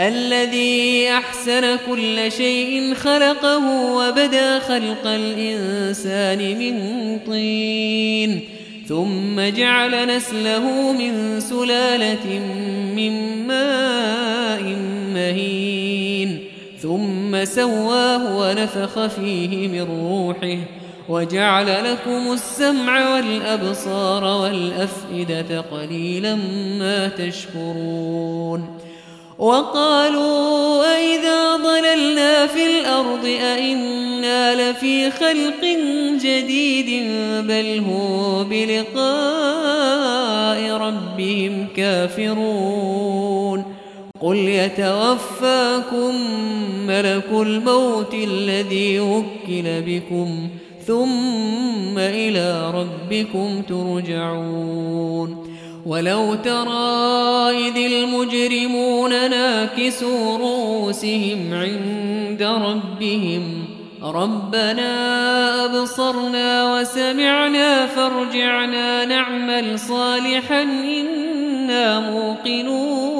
الذي أحسن كل شيء خلقه وبدأ خلق الإنسان من طين ثم جعل نسله من سلالة من ماء مهين ثم سواه ونفخ فيه من روحه وجعل لكم السمع والأبصار والأفئدة قليلا ما تشكرون وقالوا أئذا ضللنا في الأرض أئنا لفي خلق جديد بل هو بلقاء ربهم كافرون قل يتوفاكم ملك الموت الذي وكل بكم ثم إلى ربكم ترجعون ولو ترى إذ المجرمون ناكسوا روسهم عند ربهم ربنا أبصرنا وسمعنا فارجعنا نعمل صالحا إنا موقنون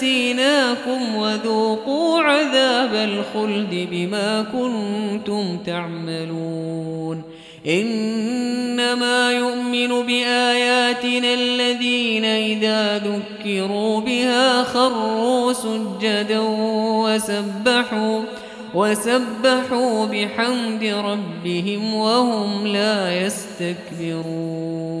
نسيناكم وذوقوا عذاب الخلد بما كنتم تعملون إنما يؤمن بآياتنا الذين إذا ذكروا بها خروا سجدا وسبحوا وسبحوا بحمد ربهم وهم لا يستكبرون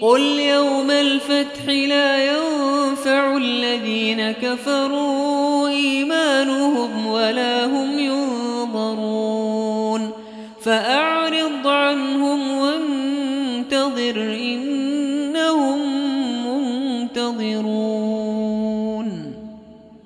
قل يوم الفتح لا ينفع الذين كفروا إيمانهم ولا هم ينظرون فأعلمون